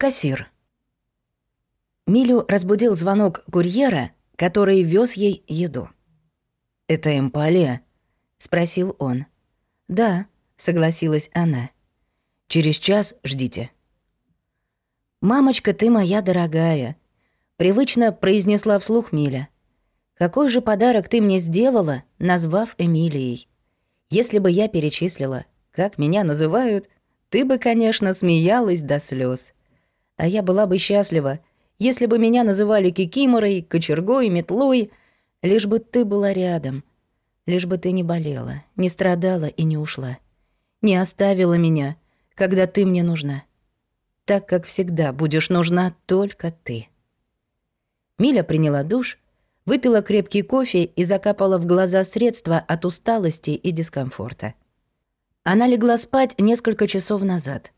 Кассир. Милю разбудил звонок курьера, который вез ей еду. «Это Эмпалия?» — спросил он. «Да», — согласилась она. «Через час ждите». «Мамочка, ты моя дорогая», — привычно произнесла вслух Миля. «Какой же подарок ты мне сделала, назвав Эмилией? Если бы я перечислила, как меня называют, ты бы, конечно, смеялась до слез. А я была бы счастлива, если бы меня называли кикиморой, кочергой, метлой, лишь бы ты была рядом, лишь бы ты не болела, не страдала и не ушла, не оставила меня, когда ты мне нужна, так как всегда будешь нужна только ты. Миля приняла душ, выпила крепкий кофе и закапала в глаза средства от усталости и дискомфорта. Она легла спать несколько часов назад.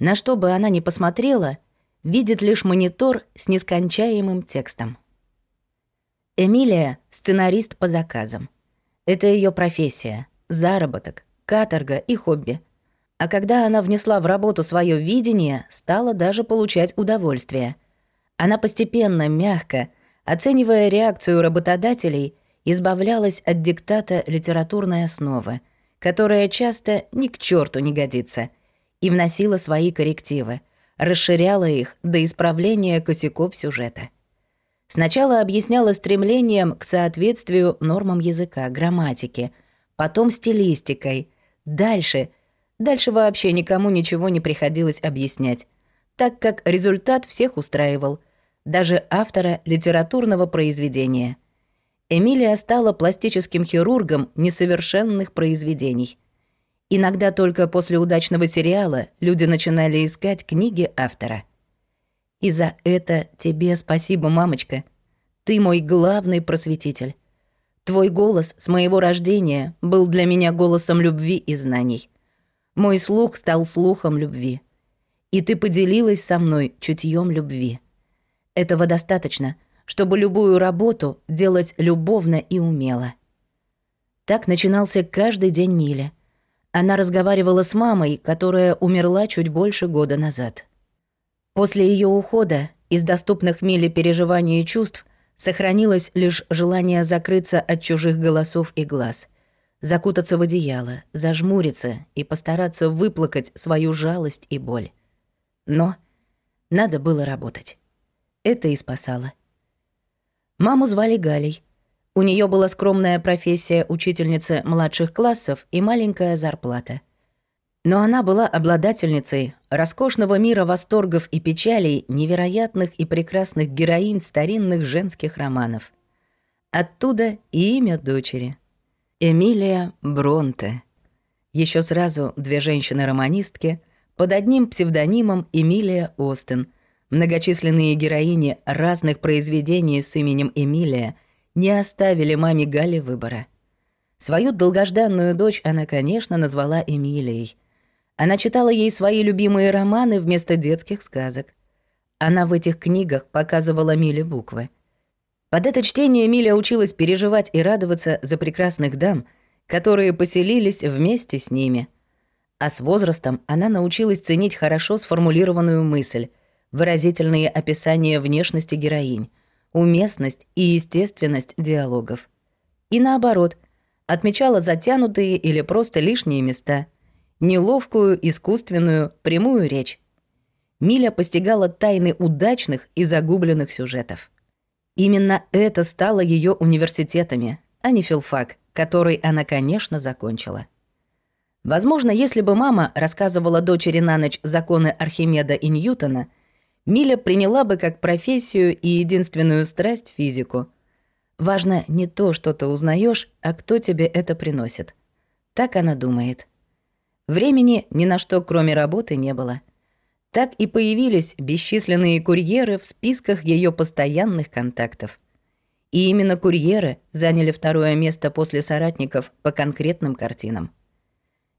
На что бы она ни посмотрела — видит лишь монитор с нескончаемым текстом. Эмилия — сценарист по заказам. Это ее профессия, заработок, каторга и хобби. А когда она внесла в работу свое видение, стала даже получать удовольствие. Она постепенно, мягко, оценивая реакцию работодателей, избавлялась от диктата литературной основы, которая часто ни к черту не годится, и вносила свои коррективы — расширяла их до исправления косяков сюжета. Сначала объясняла стремлением к соответствию нормам языка, грамматики, потом стилистикой, дальше... Дальше вообще никому ничего не приходилось объяснять, так как результат всех устраивал, даже автора литературного произведения. Эмилия стала пластическим хирургом несовершенных произведений — Иногда только после удачного сериала люди начинали искать книги автора. И за это тебе спасибо, мамочка. Ты мой главный просветитель. Твой голос с моего рождения был для меня голосом любви и знаний. Мой слух стал слухом любви. И ты поделилась со мной чутьем любви. Этого достаточно, чтобы любую работу делать любовно и умело. Так начинался каждый день Миля — она разговаривала с мамой, которая умерла чуть больше года назад. После ее ухода из доступных мили переживаний и чувств сохранилось лишь желание закрыться от чужих голосов и глаз, закутаться в одеяло, зажмуриться и постараться выплакать свою жалость и боль. Но надо было работать. Это и спасало. Маму звали Галей. У нее была скромная профессия учительницы младших классов и маленькая зарплата. Но она была обладательницей роскошного мира восторгов и печалей невероятных и прекрасных героинь старинных женских романов. Оттуда и имя дочери. Эмилия Бронте. Еще сразу две женщины-романистки под одним псевдонимом Эмилия Остин, многочисленные героини разных произведений с именем Эмилия – не оставили маме Гали выбора. Свою долгожданную дочь она, конечно, назвала Эмилией. Она читала ей свои любимые романы вместо детских сказок. Она в этих книгах показывала Миле буквы. Под это чтение Миля училась переживать и радоваться за прекрасных дам, которые поселились вместе с ними. А с возрастом она научилась ценить хорошо сформулированную мысль, выразительные описания внешности героинь, уместность и естественность диалогов. И наоборот, отмечала затянутые или просто лишние места, неловкую, искусственную, прямую речь. Миля постигала тайны удачных и загубленных сюжетов. Именно это стало ее университетами, а не филфак, который она, конечно, закончила. Возможно, если бы мама рассказывала дочери на ночь законы Архимеда и Ньютона – Миля приняла бы как профессию и единственную страсть физику. Важно не то, что ты узнаешь, а кто тебе это приносит. Так она думает. Времени ни на что, кроме работы, не было. Так и появились бесчисленные курьеры в списках ее постоянных контактов. И именно курьеры заняли второе место после соратников по конкретным картинам.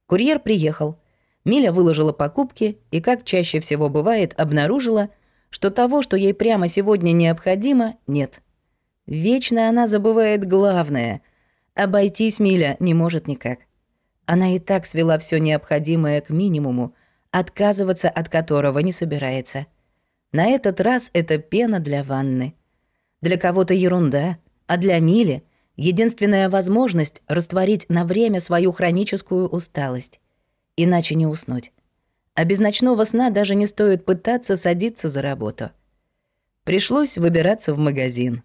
Курьер приехал. Миля выложила покупки и, как чаще всего бывает, обнаружила, что того, что ей прямо сегодня необходимо, нет. Вечно она забывает главное. Обойтись Миля не может никак. Она и так свела все необходимое к минимуму, отказываться от которого не собирается. На этот раз это пена для ванны. Для кого-то ерунда, а для Мили — единственная возможность растворить на время свою хроническую усталость. Иначе не уснуть а без ночного сна даже не стоит пытаться садиться за работу. Пришлось выбираться в магазин.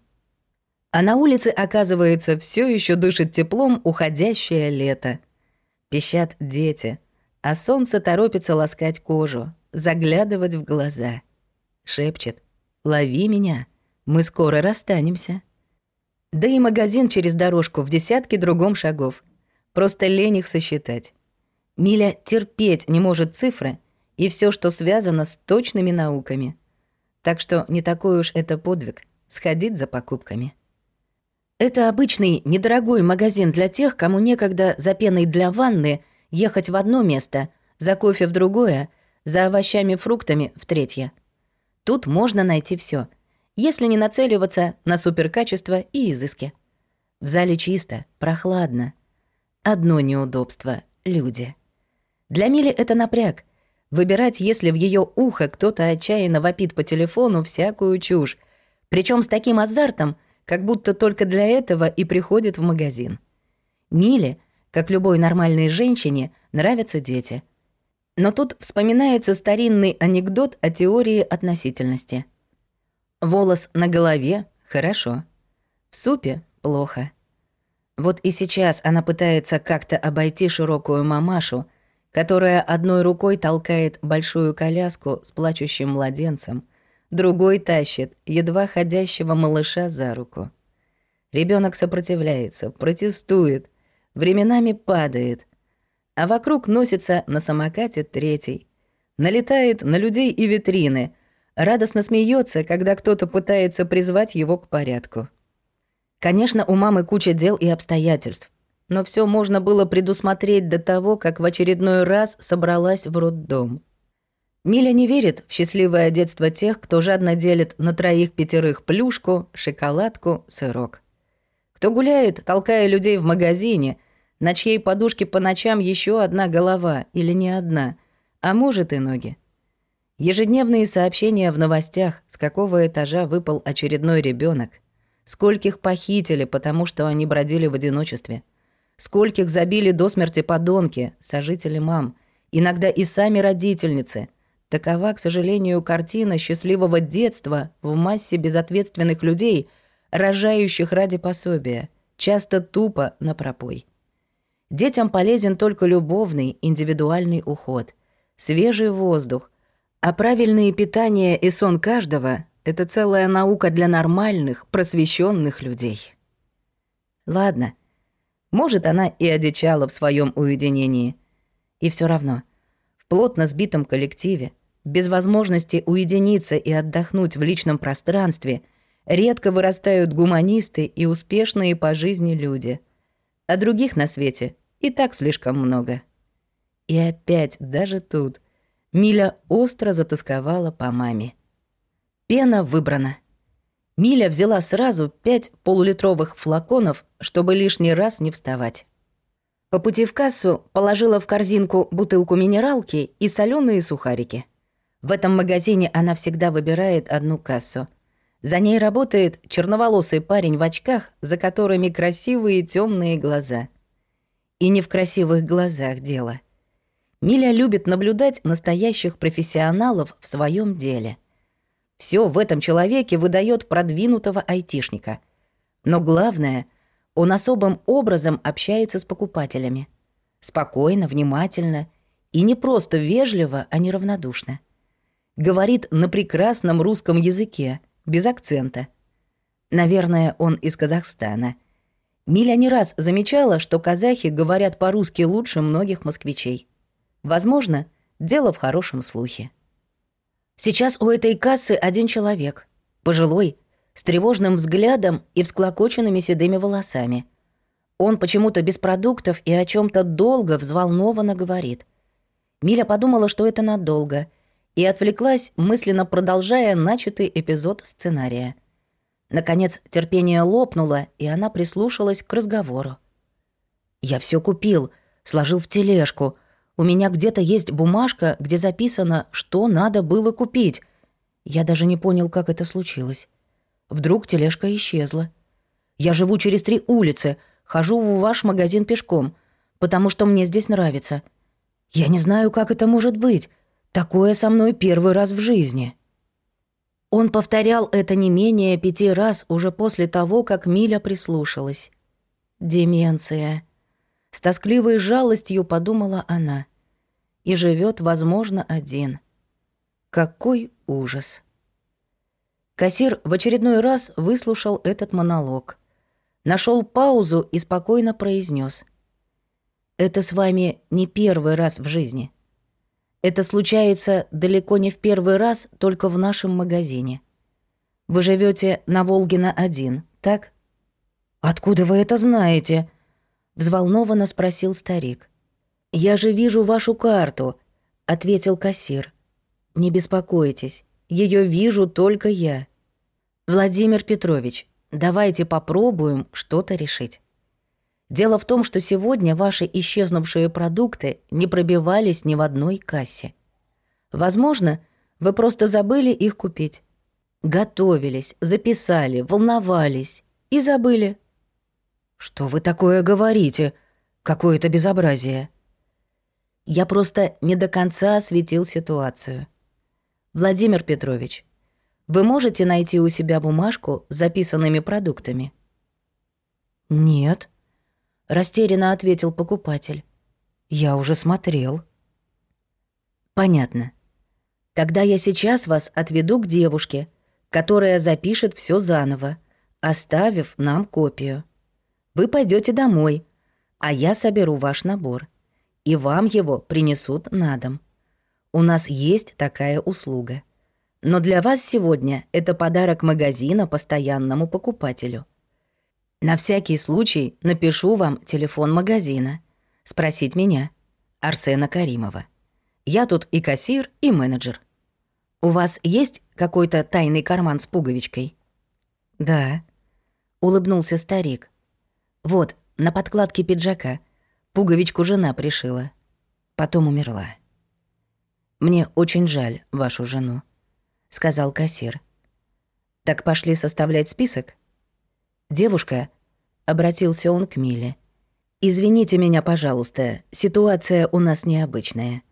А на улице, оказывается, все еще дышит теплом уходящее лето. Пищат дети, а солнце торопится ласкать кожу, заглядывать в глаза. Шепчет «Лови меня, мы скоро расстанемся». Да и магазин через дорожку в десятке другом шагов. Просто лень их сосчитать. Миля терпеть не может цифры, и все, что связано с точными науками. Так что не такой уж это подвиг — сходить за покупками. Это обычный недорогой магазин для тех, кому некогда за пеной для ванны ехать в одно место, за кофе в другое, за овощами фруктами в третье. Тут можно найти все, если не нацеливаться на суперкачество и изыски. В зале чисто, прохладно. Одно неудобство — люди. Для Мили это напряг — Выбирать, если в ее ухо кто-то отчаянно вопит по телефону, всякую чушь. Причем с таким азартом, как будто только для этого и приходит в магазин. Миле, как любой нормальной женщине, нравятся дети. Но тут вспоминается старинный анекдот о теории относительности. Волос на голове — хорошо. В супе — плохо. Вот и сейчас она пытается как-то обойти широкую мамашу — которая одной рукой толкает большую коляску с плачущим младенцем, другой тащит едва ходящего малыша за руку. Ребенок сопротивляется, протестует, временами падает, а вокруг носится на самокате третий, налетает на людей и витрины, радостно смеется, когда кто-то пытается призвать его к порядку. Конечно, у мамы куча дел и обстоятельств, но все можно было предусмотреть до того, как в очередной раз собралась в роддом. Миля не верит в счастливое детство тех, кто жадно делит на троих-пятерых плюшку, шоколадку, сырок. Кто гуляет, толкая людей в магазине, на чьей подушке по ночам еще одна голова или не одна, а может и ноги. Ежедневные сообщения в новостях, с какого этажа выпал очередной ребенок, скольких похитили, потому что они бродили в одиночестве – Скольких забили до смерти подонки, сожители мам, иногда и сами родительницы. Такова, к сожалению, картина счастливого детства в массе безответственных людей, рожающих ради пособия, часто тупо на пропой. Детям полезен только любовный, индивидуальный уход, свежий воздух, а правильное питание и сон каждого — это целая наука для нормальных, просвещенных людей. Ладно — может, она и одичала в своем уединении. И все равно, в плотно сбитом коллективе, без возможности уединиться и отдохнуть в личном пространстве, редко вырастают гуманисты и успешные по жизни люди. А других на свете и так слишком много. И опять, даже тут, Миля остро затасковала по маме. Пена выбрана. Миля взяла сразу пять полулитровых флаконов чтобы лишний раз не вставать. По пути в кассу положила в корзинку бутылку минералки и соленые сухарики. В этом магазине она всегда выбирает одну кассу. За ней работает черноволосый парень в очках, за которыми красивые темные глаза. И не в красивых глазах дело. Миля любит наблюдать настоящих профессионалов в своем деле. Все в этом человеке выдает продвинутого айтишника. Но главное — он особым образом общается с покупателями. Спокойно, внимательно и не просто вежливо, а неравнодушно. Говорит на прекрасном русском языке, без акцента. Наверное, он из Казахстана. Миля не раз замечала, что казахи говорят по-русски лучше многих москвичей. Возможно, дело в хорошем слухе. Сейчас у этой кассы один человек. Пожилой, с тревожным взглядом и всклокоченными седыми волосами. Он почему-то без продуктов и о чем то долго, взволнованно говорит. Миля подумала, что это надолго, и отвлеклась, мысленно продолжая начатый эпизод сценария. Наконец, терпение лопнуло, и она прислушалась к разговору. «Я все купил, сложил в тележку. У меня где-то есть бумажка, где записано, что надо было купить. Я даже не понял, как это случилось». Вдруг тележка исчезла. Я живу через три улицы, хожу в ваш магазин пешком, потому что мне здесь нравится. Я не знаю, как это может быть. Такое со мной первый раз в жизни». Он повторял это не менее пяти раз уже после того, как Миля прислушалась. «Деменция». С тоскливой жалостью подумала она. «И живет, возможно, один. Какой ужас!» Кассир в очередной раз выслушал этот монолог. Нашел паузу и спокойно произнес: «Это с вами не первый раз в жизни. Это случается далеко не в первый раз, только в нашем магазине. Вы живете на Волгина-1, так?» «Откуда вы это знаете?» — взволнованно спросил старик. «Я же вижу вашу карту», — ответил кассир. «Не беспокойтесь, ее вижу только я. Владимир Петрович, давайте попробуем что-то решить. Дело в том, что сегодня ваши исчезнувшие продукты не пробивались ни в одной кассе. Возможно, вы просто забыли их купить. Готовились, записали, волновались и забыли. «Что вы такое говорите? Какое-то безобразие!» Я просто не до конца осветил ситуацию. Владимир Петрович, вы можете найти у себя бумажку с записанными продуктами? Нет, растерянно ответил покупатель. Я уже смотрел. Понятно. Тогда я сейчас вас отведу к девушке, которая запишет все заново, оставив нам копию. Вы пойдете домой, а я соберу ваш набор, и вам его принесут на дом. У нас есть такая услуга. Но для вас сегодня это подарок магазина постоянному покупателю. На всякий случай напишу вам телефон магазина. Спросить меня, Арсена Каримова. Я тут и кассир, и менеджер. У вас есть какой-то тайный карман с пуговичкой? Да, улыбнулся старик. Вот, на подкладке пиджака. Пуговичку жена пришила. Потом умерла. «Мне очень жаль вашу жену», — сказал кассир. «Так пошли составлять список?» «Девушка», — обратился он к Миле, — «извините меня, пожалуйста, ситуация у нас необычная».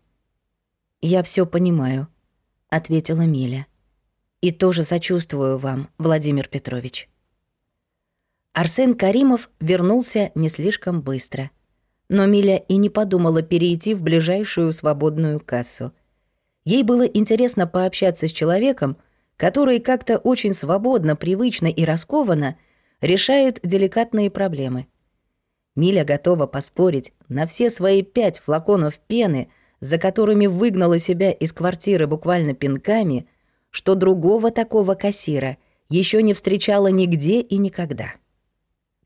«Я все понимаю», — ответила Миля. «И тоже сочувствую вам, Владимир Петрович». Арсен Каримов вернулся не слишком быстро. Но Миля и не подумала перейти в ближайшую свободную кассу — Ей было интересно пообщаться с человеком, который как-то очень свободно, привычно и раскованно решает деликатные проблемы. Миля готова поспорить на все свои пять флаконов пены, за которыми выгнала себя из квартиры буквально пинками, что другого такого кассира еще не встречала нигде и никогда.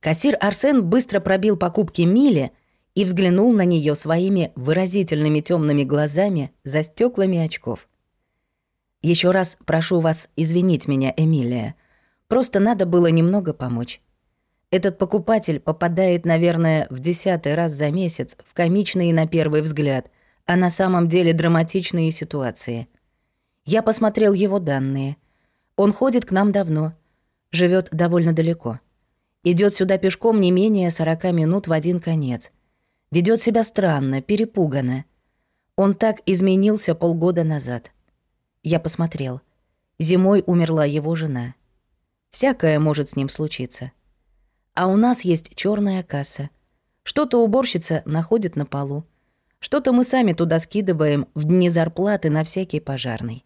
Кассир Арсен быстро пробил покупки Миле, и взглянул на нее своими выразительными темными глазами за стеклами очков. Еще раз прошу вас извинить меня, Эмилия. Просто надо было немного помочь. Этот покупатель попадает, наверное, в десятый раз за месяц в комичные на первый взгляд, а на самом деле драматичные ситуации. Я посмотрел его данные. Он ходит к нам давно, живет довольно далеко. Идет сюда пешком не менее 40 минут в один конец. Ведет себя странно, перепуганно. Он так изменился полгода назад. Я посмотрел. Зимой умерла его жена. Всякое может с ним случиться. А у нас есть черная касса. Что-то уборщица находит на полу. Что-то мы сами туда скидываем в дни зарплаты на всякий пожарный.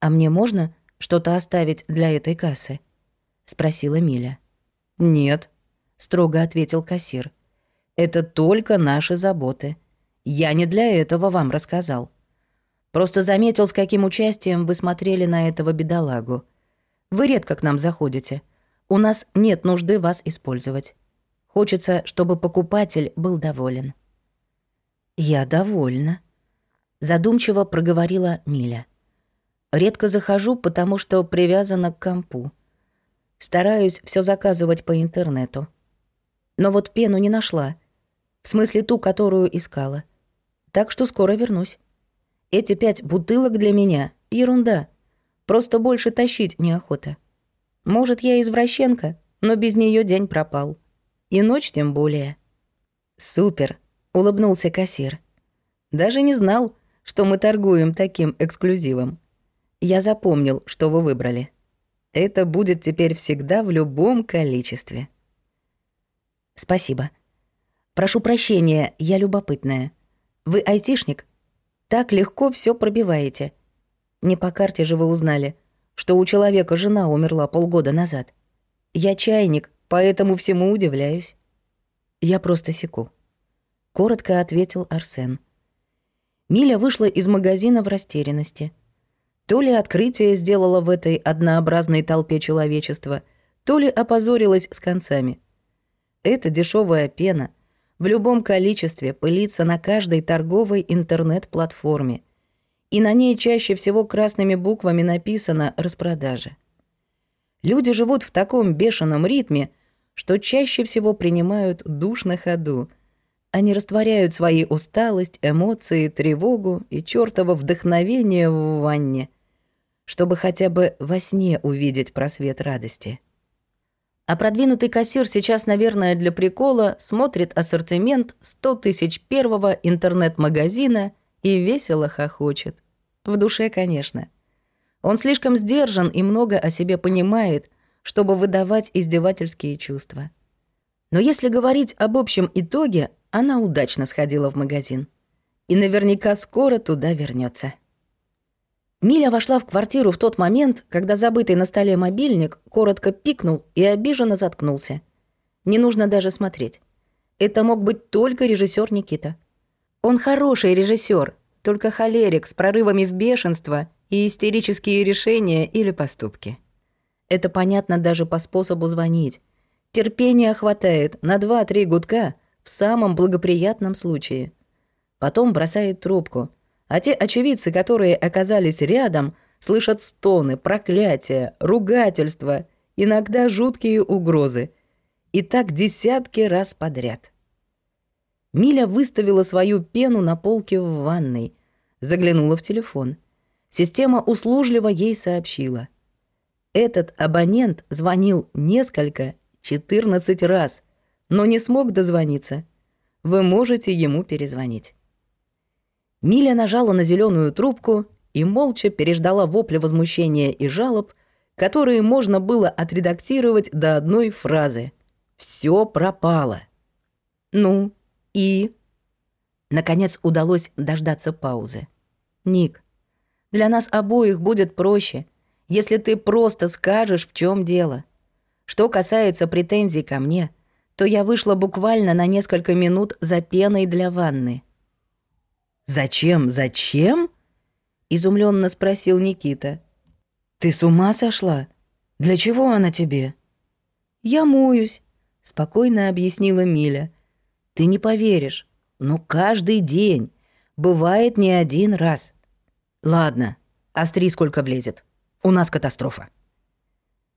«А мне можно что-то оставить для этой кассы?» — спросила Миля. «Нет», — строго ответил кассир. — это только наши заботы. Я не для этого вам рассказал. Просто заметил, с каким участием вы смотрели на этого бедолагу. Вы редко к нам заходите. У нас нет нужды вас использовать. Хочется, чтобы покупатель был доволен». «Я довольна», — задумчиво проговорила Миля. «Редко захожу, потому что привязана к компу. Стараюсь все заказывать по интернету. Но вот пену не нашла, в смысле, ту, которую искала. Так что скоро вернусь. Эти пять бутылок для меня — ерунда. Просто больше тащить неохота. Может, я извращенка, но без нее день пропал. И ночь тем более. «Супер!» — улыбнулся кассир. «Даже не знал, что мы торгуем таким эксклюзивом. Я запомнил, что вы выбрали. Это будет теперь всегда в любом количестве». «Спасибо», Прошу прощения, я любопытная. Вы айтишник? Так легко все пробиваете. Не по карте же вы узнали, что у человека жена умерла полгода назад. Я чайник, поэтому всему удивляюсь. Я просто секу. Коротко ответил Арсен. Миля вышла из магазина в растерянности. То ли открытие сделала в этой однообразной толпе человечества, то ли опозорилась с концами. Это дешевая пена — в любом количестве пылится на каждой торговой интернет-платформе. И на ней чаще всего красными буквами написано «распродажа». Люди живут в таком бешеном ритме, что чаще всего принимают душ на ходу. Они растворяют свои усталость, эмоции, тревогу и чёртово вдохновение в ванне, чтобы хотя бы во сне увидеть просвет радости. А продвинутый кассир сейчас, наверное, для прикола смотрит ассортимент 100 тысяч первого интернет-магазина и весело хохочет. В душе, конечно. Он слишком сдержан и много о себе понимает, чтобы выдавать издевательские чувства. Но если говорить об общем итоге, она удачно сходила в магазин. И наверняка скоро туда вернется. Миля вошла в квартиру в тот момент, когда забытый на столе мобильник коротко пикнул и обиженно заткнулся. Не нужно даже смотреть. Это мог быть только режиссер Никита. Он хороший режиссер, только холерик с прорывами в бешенство и истерические решения или поступки. Это понятно даже по способу звонить. Терпения хватает на 2-3 гудка в самом благоприятном случае. Потом бросает трубку, а те очевидцы, которые оказались рядом, слышат стоны, проклятия, ругательства, иногда жуткие угрозы. И так десятки раз подряд. Миля выставила свою пену на полке в ванной, заглянула в телефон. Система услужливо ей сообщила. Этот абонент звонил несколько, 14 раз, но не смог дозвониться. Вы можете ему перезвонить. Миля нажала на зеленую трубку и молча переждала вопли возмущения и жалоб, которые можно было отредактировать до одной фразы. «Все пропало». «Ну, и...» Наконец удалось дождаться паузы. «Ник, для нас обоих будет проще, если ты просто скажешь, в чем дело. Что касается претензий ко мне, то я вышла буквально на несколько минут за пеной для ванны». «Зачем? Зачем?» — изумленно спросил Никита. «Ты с ума сошла? Для чего она тебе?» «Я моюсь», — спокойно объяснила Миля. «Ты не поверишь, но каждый день. Бывает не один раз». «Ладно, остри сколько влезет. У нас катастрофа».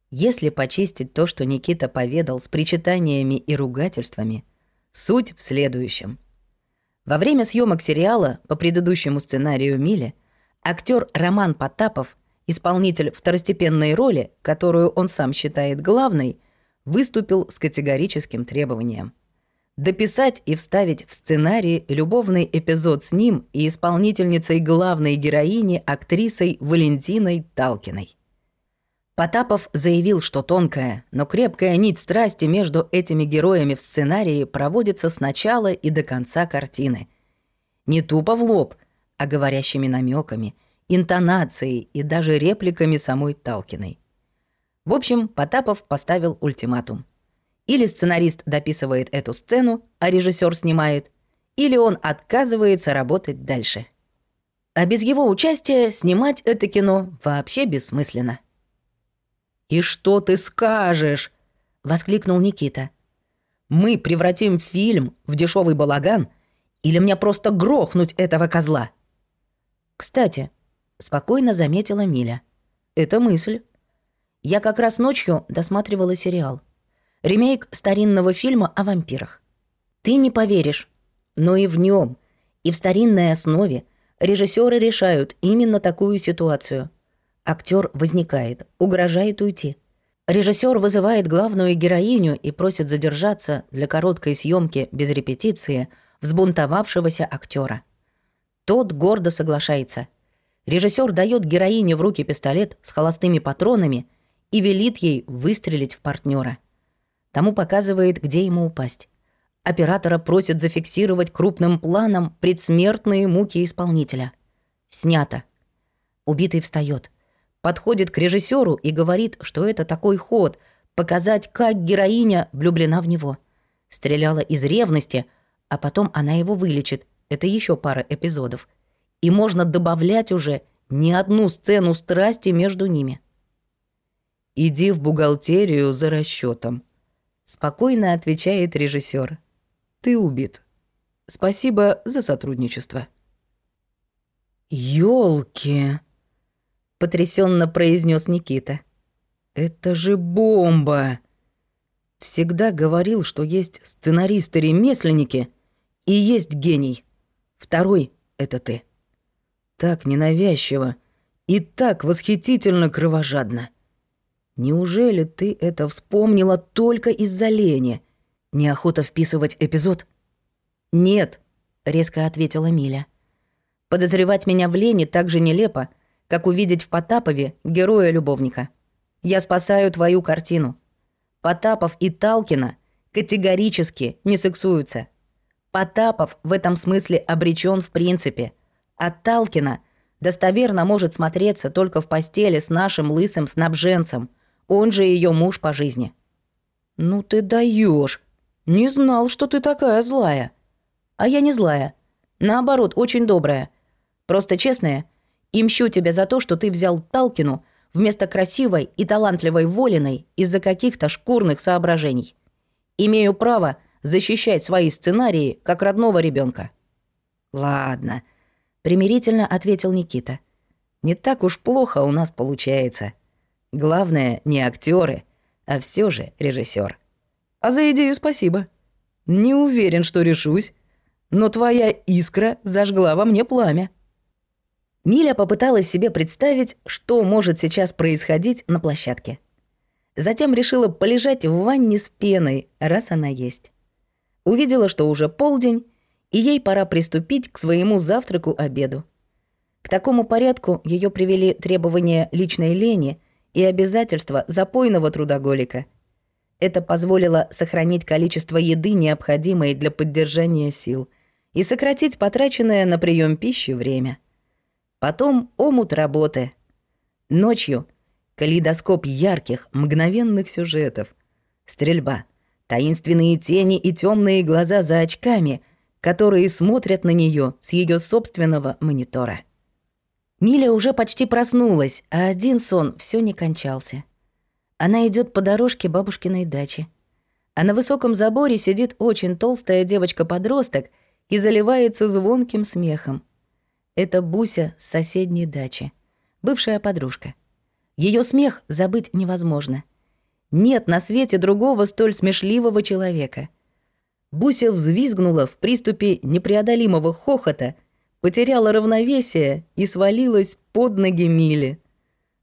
Если почистить то, что Никита поведал с причитаниями и ругательствами, суть в следующем — во время съемок сериала по предыдущему сценарию Мили актер Роман Потапов, исполнитель второстепенной роли, которую он сам считает главной, выступил с категорическим требованием. Дописать и вставить в сценарий любовный эпизод с ним и исполнительницей главной героини, актрисой Валентиной Талкиной. Потапов заявил, что тонкая, но крепкая нить страсти между этими героями в сценарии проводится с начала и до конца картины. Не тупо в лоб, а говорящими намеками, интонацией и даже репликами самой Талкиной. В общем, Потапов поставил ультиматум. Или сценарист дописывает эту сцену, а режиссер снимает, или он отказывается работать дальше. А без его участия снимать это кино вообще бессмысленно. «И что ты скажешь?» — воскликнул Никита. «Мы превратим фильм в дешевый балаган, или мне просто грохнуть этого козла?» «Кстати», — спокойно заметила Миля, — «это мысль. Я как раз ночью досматривала сериал. Ремейк старинного фильма о вампирах. Ты не поверишь, но и в нем, и в старинной основе режиссеры решают именно такую ситуацию — Актер возникает, угрожает уйти. Режиссер вызывает главную героиню и просит задержаться для короткой съемки без репетиции взбунтовавшегося актера. Тот гордо соглашается. Режиссер дает героине в руки пистолет с холостыми патронами и велит ей выстрелить в партнера. Тому показывает, где ему упасть. Оператора просит зафиксировать крупным планом предсмертные муки исполнителя. Снято. Убитый встает подходит к режиссеру и говорит, что это такой ход — показать, как героиня влюблена в него. Стреляла из ревности, а потом она его вылечит. Это еще пара эпизодов. И можно добавлять уже не одну сцену страсти между ними. «Иди в бухгалтерию за расчетом, спокойно отвечает режиссер. «Ты убит. Спасибо за сотрудничество». «Ёлки!» потрясенно произнес Никита. Это же бомба! Всегда говорил, что есть сценаристы-ремесленники и есть гений. Второй — это ты. Так ненавязчиво и так восхитительно кровожадно. Неужели ты это вспомнила только из-за лени? Неохота вписывать эпизод? Нет, резко ответила Миля. Подозревать меня в лени так же нелепо, как увидеть в Потапове героя-любовника. Я спасаю твою картину. Потапов и Талкина категорически не сексуются. Потапов в этом смысле обречен в принципе, а Талкина достоверно может смотреться только в постели с нашим лысым снабженцем, он же ее муж по жизни. «Ну ты даешь! Не знал, что ты такая злая!» «А я не злая. Наоборот, очень добрая. Просто честная — и мщу тебя за то, что ты взял Талкину вместо красивой и талантливой Волиной из-за каких-то шкурных соображений. Имею право защищать свои сценарии как родного ребенка. «Ладно», — примирительно ответил Никита. «Не так уж плохо у нас получается. Главное, не актеры, а все же режиссер. А за идею спасибо. Не уверен, что решусь, но твоя искра зажгла во мне пламя». Миля попыталась себе представить, что может сейчас происходить на площадке. Затем решила полежать в ванне с пеной, раз она есть. Увидела, что уже полдень, и ей пора приступить к своему завтраку-обеду. К такому порядку ее привели требования личной лени и обязательства запойного трудоголика. Это позволило сохранить количество еды, необходимой для поддержания сил, и сократить потраченное на прием пищи время – потом омут работы. Ночью калейдоскоп ярких, мгновенных сюжетов. Стрельба, таинственные тени и темные глаза за очками, которые смотрят на нее с ее собственного монитора. Миля уже почти проснулась, а один сон все не кончался. Она идет по дорожке бабушкиной дачи. А на высоком заборе сидит очень толстая девочка-подросток и заливается звонким смехом. Это Буся с соседней дачи, бывшая подружка. Ее смех забыть невозможно. Нет на свете другого столь смешливого человека. Буся взвизгнула в приступе непреодолимого хохота, потеряла равновесие и свалилась под ноги Мили.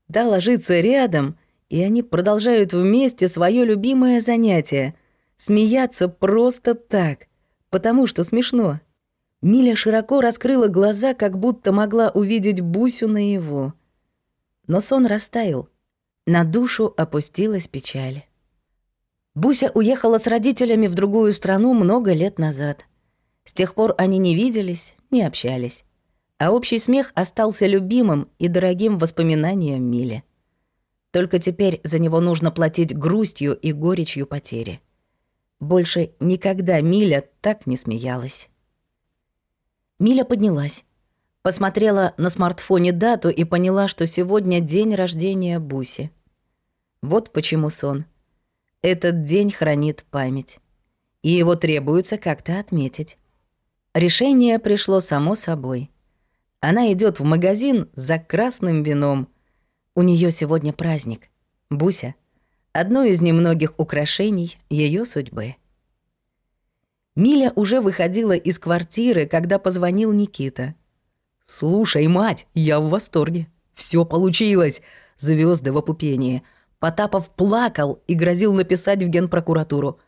Да, ложится рядом, и они продолжают вместе свое любимое занятие — смеяться просто так, потому что смешно — Миля широко раскрыла глаза, как будто могла увидеть Бусю на его. Но сон растаял. На душу опустилась печаль. Буся уехала с родителями в другую страну много лет назад. С тех пор они не виделись, не общались. А общий смех остался любимым и дорогим воспоминанием Мили. Только теперь за него нужно платить грустью и горечью потери. Больше никогда Миля так не смеялась. Миля поднялась. Посмотрела на смартфоне дату и поняла, что сегодня день рождения Буси. Вот почему сон. Этот день хранит память. И его требуется как-то отметить. Решение пришло само собой. Она идет в магазин за красным вином. У нее сегодня праздник. Буся — одно из немногих украшений ее судьбы. Миля уже выходила из квартиры, когда позвонил Никита. «Слушай, мать, я в восторге. Все получилось!» Звезды в опупении. Потапов плакал и грозил написать в генпрокуратуру.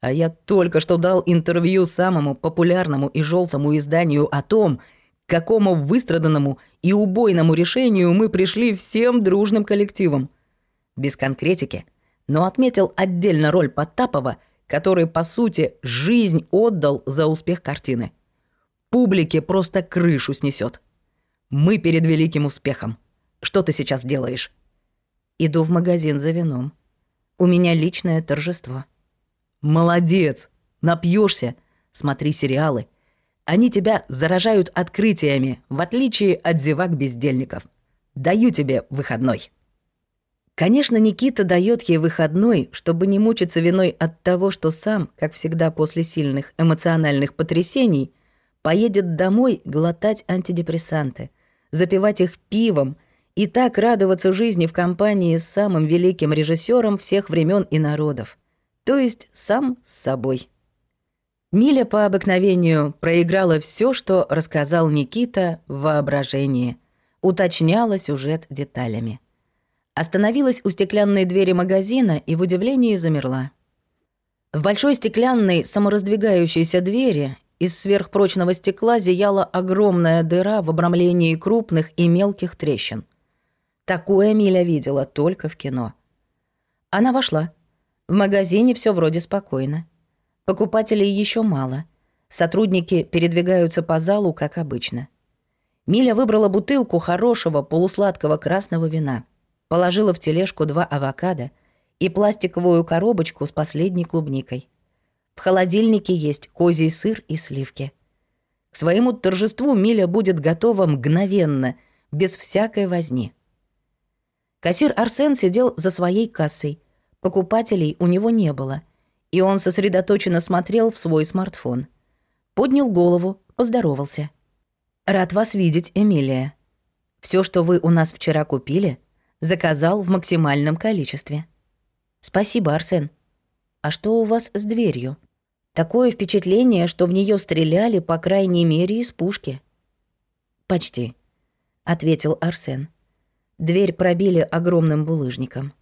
А я только что дал интервью самому популярному и желтому изданию о том, к какому выстраданному и убойному решению мы пришли всем дружным коллективом. Без конкретики, но отметил отдельно роль Потапова – который, по сути, жизнь отдал за успех картины. Публике просто крышу снесет. Мы перед великим успехом. Что ты сейчас делаешь? Иду в магазин за вином. У меня личное торжество. Молодец! Напьешься, смотри сериалы. Они тебя заражают открытиями, в отличие от зевак-бездельников. Даю тебе выходной. Конечно, Никита дает ей выходной, чтобы не мучиться виной от того, что сам, как всегда после сильных эмоциональных потрясений, поедет домой глотать антидепрессанты, запивать их пивом и так радоваться жизни в компании с самым великим режиссером всех времен и народов, то есть сам с собой. Миля по обыкновению проиграла все, что рассказал Никита в воображении, уточняла сюжет деталями. Остановилась у стеклянной двери магазина и в удивлении замерла. В большой стеклянной самораздвигающейся двери из сверхпрочного стекла зияла огромная дыра в обрамлении крупных и мелких трещин. Такое Миля видела только в кино. Она вошла. В магазине все вроде спокойно. Покупателей еще мало. Сотрудники передвигаются по залу, как обычно. Миля выбрала бутылку хорошего полусладкого красного вина — положила в тележку два авокадо и пластиковую коробочку с последней клубникой. В холодильнике есть козий сыр и сливки. К своему торжеству Миля будет готова мгновенно, без всякой возни. Кассир Арсен сидел за своей кассой. Покупателей у него не было, и он сосредоточенно смотрел в свой смартфон. Поднял голову, поздоровался. «Рад вас видеть, Эмилия. Все, что вы у нас вчера купили — Заказал в максимальном количестве. Спасибо, Арсен. А что у вас с дверью? Такое впечатление, что в нее стреляли, по крайней мере, из пушки. Почти, ответил Арсен. Дверь пробили огромным булыжником.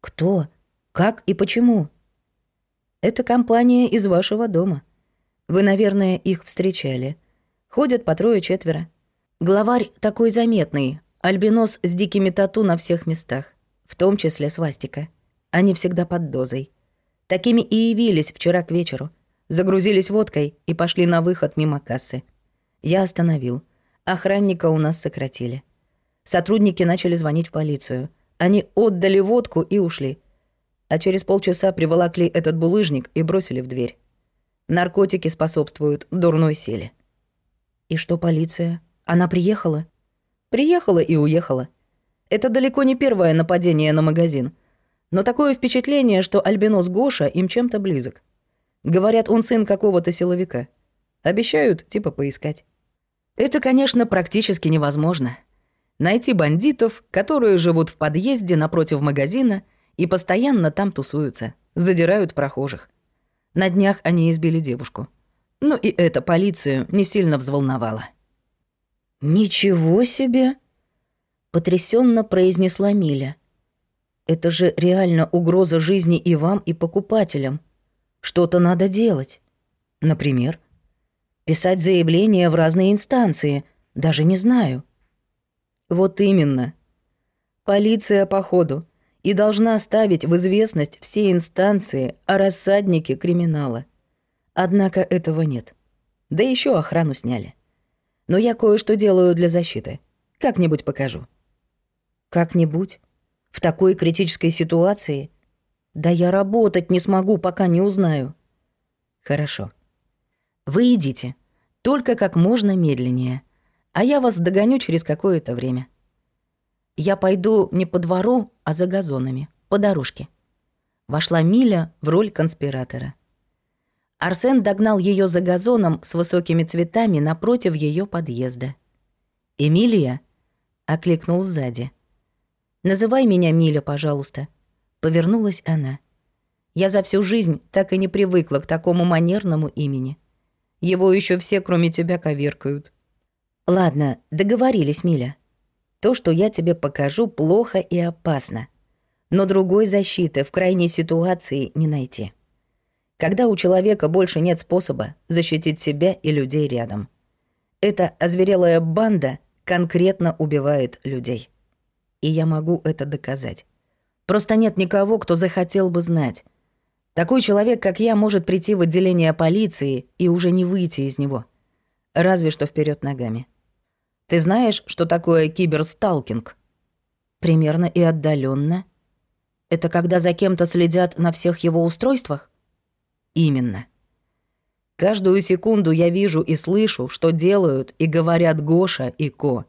Кто? Как и почему? Это компания из вашего дома. Вы, наверное, их встречали. Ходят по трое-четверо. Главарь такой заметный, Альбинос с дикими тату на всех местах, в том числе свастика. Они всегда под дозой. Такими и явились вчера к вечеру. Загрузились водкой и пошли на выход мимо кассы. Я остановил. Охранника у нас сократили. Сотрудники начали звонить в полицию. Они отдали водку и ушли. А через полчаса приволокли этот булыжник и бросили в дверь. Наркотики способствуют дурной селе. И что полиция? Она приехала? Приехала и уехала. Это далеко не первое нападение на магазин. Но такое впечатление, что альбинос Гоша им чем-то близок. Говорят, он сын какого-то силовика. Обещают, типа, поискать. Это, конечно, практически невозможно. Найти бандитов, которые живут в подъезде напротив магазина и постоянно там тусуются, задирают прохожих. На днях они избили девушку. Ну и это полицию не сильно взволновало. «Ничего себе!» — потрясенно произнесла Миля. «Это же реально угроза жизни и вам, и покупателям. Что-то надо делать. Например, писать заявления в разные инстанции, даже не знаю». «Вот именно. Полиция походу и должна ставить в известность все инстанции о рассаднике криминала. Однако этого нет. Да еще охрану сняли». Но я кое-что делаю для защиты. Как-нибудь покажу». «Как-нибудь? В такой критической ситуации? Да я работать не смогу, пока не узнаю». «Хорошо. Вы идите. Только как можно медленнее. А я вас догоню через какое-то время. Я пойду не по двору, а за газонами, по дорожке». Вошла Миля в роль конспиратора. Арсен догнал ее за газоном с высокими цветами напротив ее подъезда. «Эмилия?» — окликнул сзади. «Называй меня Миля, пожалуйста», — повернулась она. «Я за всю жизнь так и не привыкла к такому манерному имени. Его еще все, кроме тебя, коверкают». «Ладно, договорились, Миля. То, что я тебе покажу, плохо и опасно. Но другой защиты в крайней ситуации не найти» когда у человека больше нет способа защитить себя и людей рядом. Эта озверелая банда конкретно убивает людей. И я могу это доказать. Просто нет никого, кто захотел бы знать. Такой человек, как я, может прийти в отделение полиции и уже не выйти из него. Разве что вперед ногами. Ты знаешь, что такое киберсталкинг? Примерно и отдаленно. Это когда за кем-то следят на всех его устройствах? именно. Каждую секунду я вижу и слышу, что делают и говорят Гоша и Ко.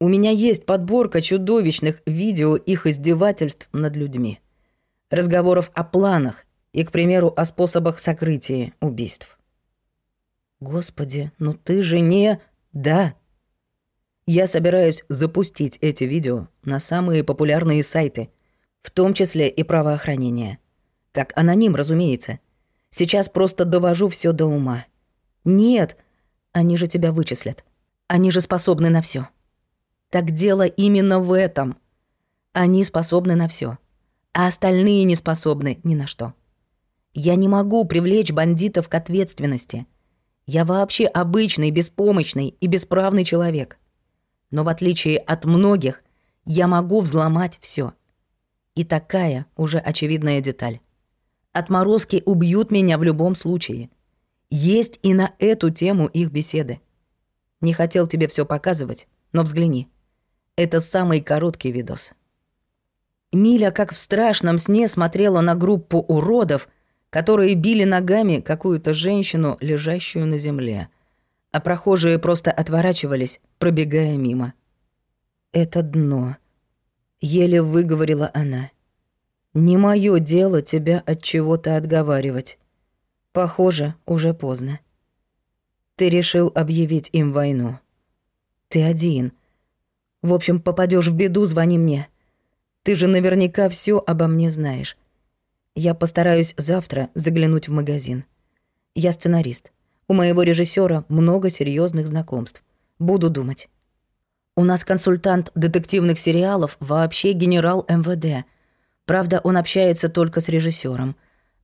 У меня есть подборка чудовищных видео их издевательств над людьми. Разговоров о планах и, к примеру, о способах сокрытия убийств. «Господи, ну ты же не...» «Да». Я собираюсь запустить эти видео на самые популярные сайты, в том числе и правоохранение. Как аноним, разумеется – Сейчас просто довожу все до ума. Нет, они же тебя вычислят. Они же способны на все. Так дело именно в этом. Они способны на все, а остальные не способны ни на что. Я не могу привлечь бандитов к ответственности. Я вообще обычный, беспомощный и бесправный человек. Но в отличие от многих, я могу взломать все. И такая уже очевидная деталь. Отморозки убьют меня в любом случае. Есть и на эту тему их беседы. Не хотел тебе все показывать, но взгляни. Это самый короткий видос. Миля, как в страшном сне, смотрела на группу уродов, которые били ногами какую-то женщину, лежащую на земле. А прохожие просто отворачивались, пробегая мимо. «Это дно», — еле выговорила она. Не мое дело тебя от чего-то отговаривать. Похоже, уже поздно. Ты решил объявить им войну. Ты один. В общем, попадешь в беду, звони мне. Ты же наверняка все обо мне знаешь. Я постараюсь завтра заглянуть в магазин. Я сценарист. У моего режиссера много серьезных знакомств. Буду думать. У нас консультант детективных сериалов вообще генерал МВД — Правда, он общается только с режиссером.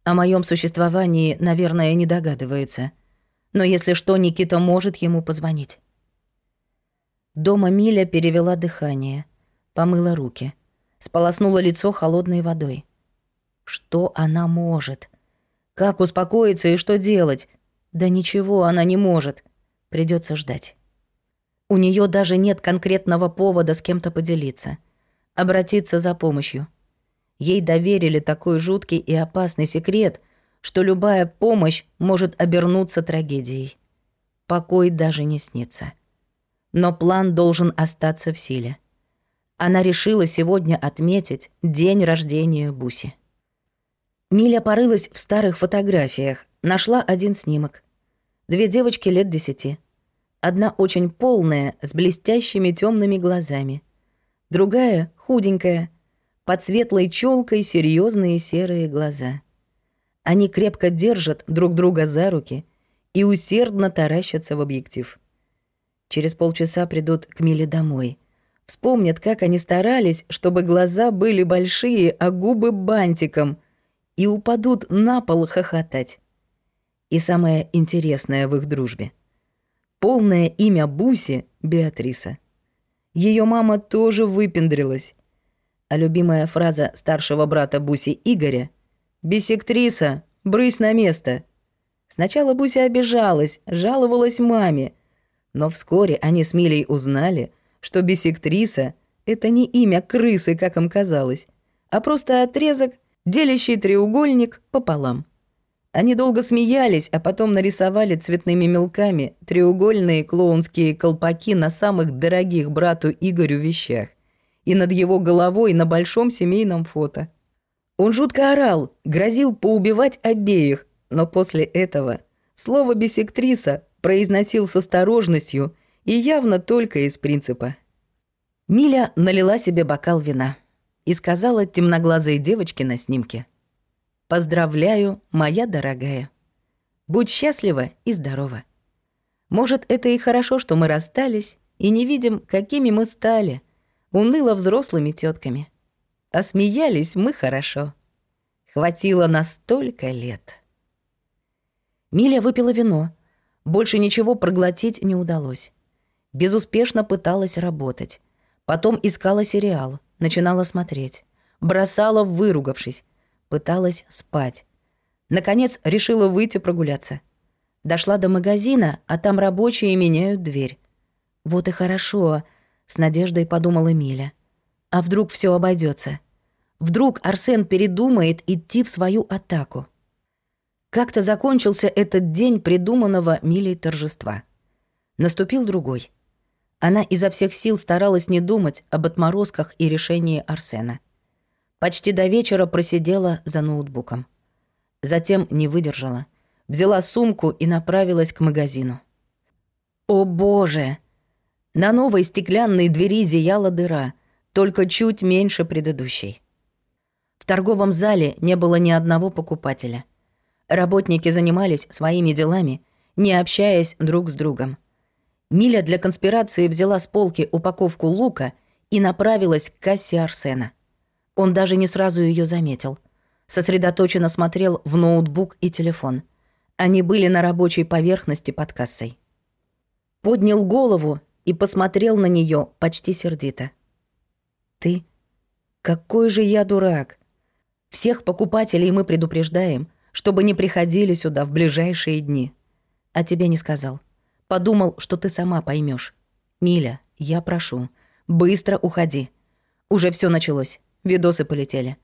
О моем существовании, наверное, не догадывается. Но если что, Никита может ему позвонить. Дома Миля перевела дыхание, помыла руки, сполоснула лицо холодной водой. Что она может? Как успокоиться и что делать? Да ничего она не может. Придется ждать. У нее даже нет конкретного повода с кем-то поделиться, обратиться за помощью. Ей доверили такой жуткий и опасный секрет, что любая помощь может обернуться трагедией. Покой даже не снится. Но план должен остаться в силе. Она решила сегодня отметить день рождения Буси. Миля порылась в старых фотографиях, нашла один снимок. Две девочки лет десяти. Одна очень полная, с блестящими темными глазами. Другая — худенькая, под светлой челкой серьезные серые глаза. Они крепко держат друг друга за руки и усердно таращатся в объектив. Через полчаса придут к Миле домой. Вспомнят, как они старались, чтобы глаза были большие, а губы бантиком, и упадут на пол хохотать. И самое интересное в их дружбе. Полное имя Буси — Беатриса. Ее мама тоже выпендрилась а любимая фраза старшего брата Буси Игоря «Бисектриса, брысь на место!» Сначала Буся обижалась, жаловалась маме, но вскоре они с Милей узнали, что бисектриса — это не имя крысы, как им казалось, а просто отрезок, делящий треугольник пополам. Они долго смеялись, а потом нарисовали цветными мелками треугольные клоунские колпаки на самых дорогих брату Игорю вещах — и над его головой на большом семейном фото. Он жутко орал, грозил поубивать обеих, но после этого слово «бисектриса» произносил с осторожностью и явно только из принципа. Миля налила себе бокал вина и сказала темноглазой девочке на снимке. «Поздравляю, моя дорогая. Будь счастлива и здорова. Может, это и хорошо, что мы расстались и не видим, какими мы стали — уныло взрослыми тетками. А смеялись мы хорошо. Хватило на столько лет. Миля выпила вино. Больше ничего проглотить не удалось. Безуспешно пыталась работать. Потом искала сериал, начинала смотреть. Бросала, выругавшись. Пыталась спать. Наконец решила выйти прогуляться. Дошла до магазина, а там рабочие меняют дверь. Вот и хорошо, с надеждой подумала Миля. А вдруг все обойдется? Вдруг Арсен передумает идти в свою атаку? Как-то закончился этот день придуманного Милей торжества. Наступил другой. Она изо всех сил старалась не думать об отморозках и решении Арсена. Почти до вечера просидела за ноутбуком. Затем не выдержала. Взяла сумку и направилась к магазину. «О боже!» На новой стеклянной двери зияла дыра, только чуть меньше предыдущей. В торговом зале не было ни одного покупателя. Работники занимались своими делами, не общаясь друг с другом. Миля для конспирации взяла с полки упаковку лука и направилась к кассе Арсена. Он даже не сразу ее заметил. Сосредоточенно смотрел в ноутбук и телефон. Они были на рабочей поверхности под кассой. Поднял голову и посмотрел на нее почти сердито. «Ты? Какой же я дурак! Всех покупателей мы предупреждаем, чтобы не приходили сюда в ближайшие дни. А тебе не сказал. Подумал, что ты сама поймешь. Миля, я прошу, быстро уходи. Уже все началось, видосы полетели.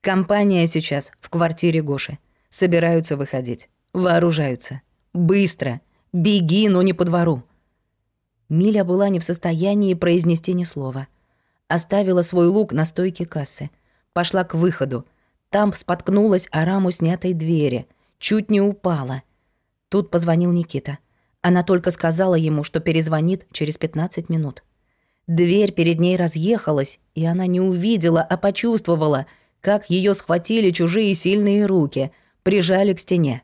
Компания сейчас в квартире Гоши. Собираются выходить, вооружаются. Быстро! Беги, но не по двору!» Миля была не в состоянии произнести ни слова. Оставила свой лук на стойке кассы. Пошла к выходу. Там споткнулась о раму снятой двери. Чуть не упала. Тут позвонил Никита. Она только сказала ему, что перезвонит через 15 минут. Дверь перед ней разъехалась, и она не увидела, а почувствовала, как ее схватили чужие сильные руки, прижали к стене.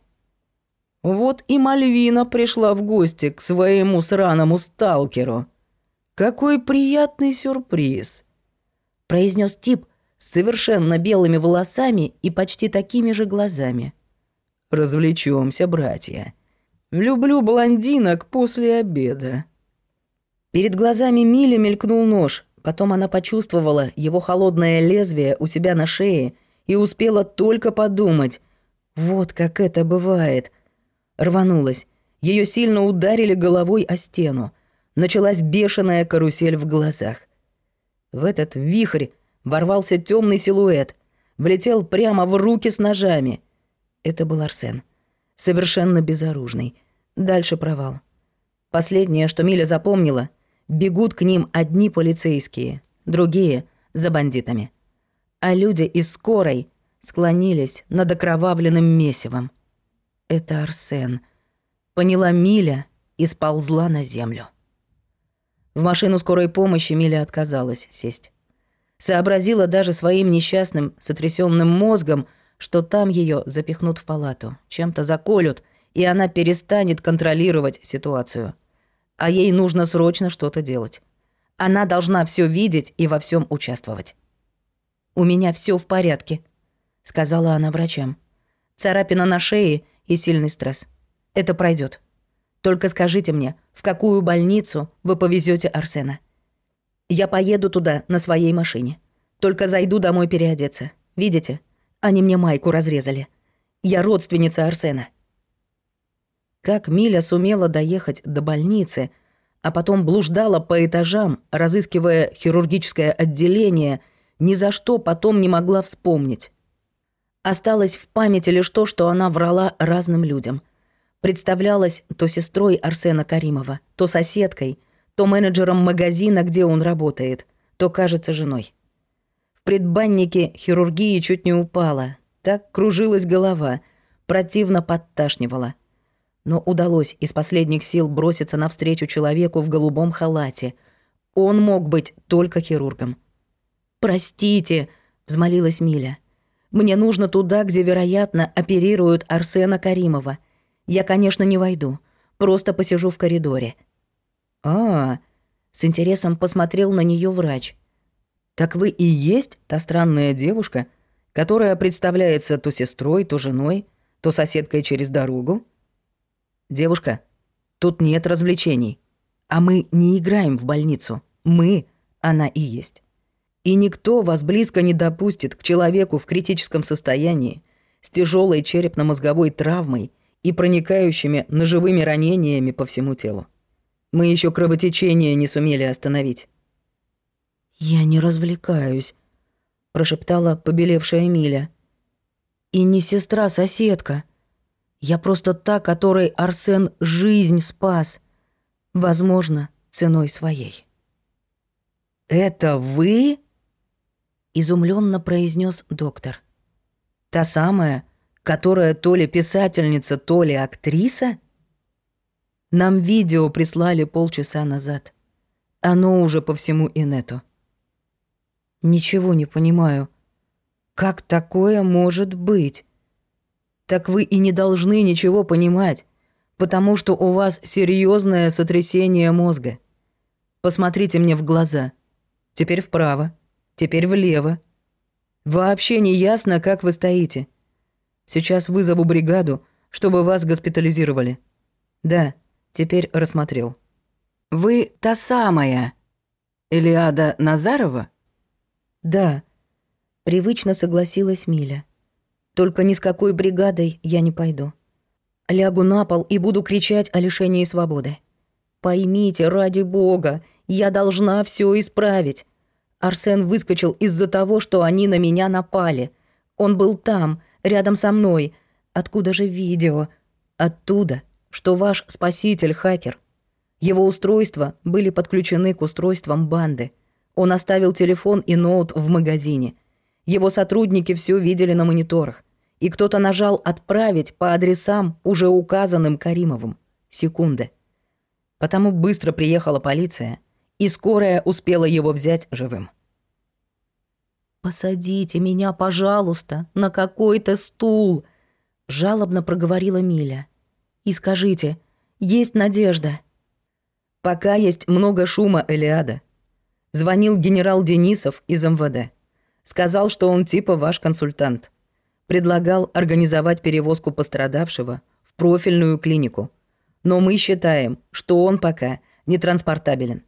Вот и Мальвина пришла в гости к своему сраному сталкеру. Какой приятный сюрприз!» произнес тип с совершенно белыми волосами и почти такими же глазами. «Развлечемся, братья. Люблю блондинок после обеда». Перед глазами Мили мелькнул нож, потом она почувствовала его холодное лезвие у себя на шее и успела только подумать. «Вот как это бывает!» рванулась. Ее сильно ударили головой о стену. Началась бешеная карусель в глазах. В этот вихрь ворвался темный силуэт. Влетел прямо в руки с ножами. Это был Арсен. Совершенно безоружный. Дальше провал. Последнее, что Миля запомнила, бегут к ним одни полицейские, другие — за бандитами. А люди из скорой склонились над окровавленным месивом это Арсен. Поняла Миля и сползла на землю. В машину скорой помощи Миля отказалась сесть. Сообразила даже своим несчастным, сотрясенным мозгом, что там ее запихнут в палату, чем-то заколют, и она перестанет контролировать ситуацию. А ей нужно срочно что-то делать. Она должна все видеть и во всем участвовать. «У меня все в порядке», — сказала она врачам. Царапина на шее и сильный стресс. Это пройдет. Только скажите мне, в какую больницу вы повезете Арсена? Я поеду туда на своей машине. Только зайду домой переодеться. Видите? Они мне майку разрезали. Я родственница Арсена. Как Миля сумела доехать до больницы, а потом блуждала по этажам, разыскивая хирургическое отделение, ни за что потом не могла вспомнить. Осталось в памяти лишь то, что она врала разным людям. Представлялась то сестрой Арсена Каримова, то соседкой, то менеджером магазина, где он работает, то, кажется, женой. В предбаннике хирургии чуть не упала. Так кружилась голова, противно подташнивала. Но удалось из последних сил броситься навстречу человеку в голубом халате. Он мог быть только хирургом. «Простите», — взмолилась Миля, — мне нужно туда, где, вероятно, оперируют Арсена Каримова. Я, конечно, не войду. Просто посижу в коридоре. А, с интересом посмотрел на нее врач. Так вы и есть та странная девушка, которая представляется то сестрой, то женой, то соседкой через дорогу? Девушка, тут нет развлечений. А мы не играем в больницу. Мы, она и есть. И никто вас близко не допустит к человеку в критическом состоянии, с тяжелой черепно-мозговой травмой и проникающими ножевыми ранениями по всему телу. Мы еще кровотечение не сумели остановить. «Я не развлекаюсь», — прошептала побелевшая Миля. «И не сестра-соседка. А Я просто та, которой Арсен жизнь спас. Возможно, ценой своей». «Это вы?» изумленно произнес доктор. Та самая, которая то ли писательница, то ли актриса? Нам видео прислали полчаса назад. Оно уже по всему инету. Ничего не понимаю. Как такое может быть? Так вы и не должны ничего понимать, потому что у вас серьезное сотрясение мозга. Посмотрите мне в глаза. Теперь вправо теперь влево. Вообще не ясно, как вы стоите. Сейчас вызову бригаду, чтобы вас госпитализировали. Да, теперь рассмотрел. Вы та самая Элиада Назарова? Да, привычно согласилась Миля. Только ни с какой бригадой я не пойду. Лягу на пол и буду кричать о лишении свободы. Поймите, ради бога, я должна все исправить. Арсен выскочил из-за того, что они на меня напали. Он был там, рядом со мной. Откуда же видео? Оттуда, что ваш спаситель — хакер. Его устройства были подключены к устройствам банды. Он оставил телефон и ноут в магазине. Его сотрудники все видели на мониторах. И кто-то нажал «Отправить» по адресам, уже указанным Каримовым. Секунды. Потому быстро приехала полиция — и скорая успела его взять живым. «Посадите меня, пожалуйста, на какой-то стул!» — жалобно проговорила Миля. «И скажите, есть надежда?» «Пока есть много шума, Элиада». Звонил генерал Денисов из МВД. Сказал, что он типа ваш консультант. Предлагал организовать перевозку пострадавшего в профильную клинику. Но мы считаем, что он пока не транспортабелен.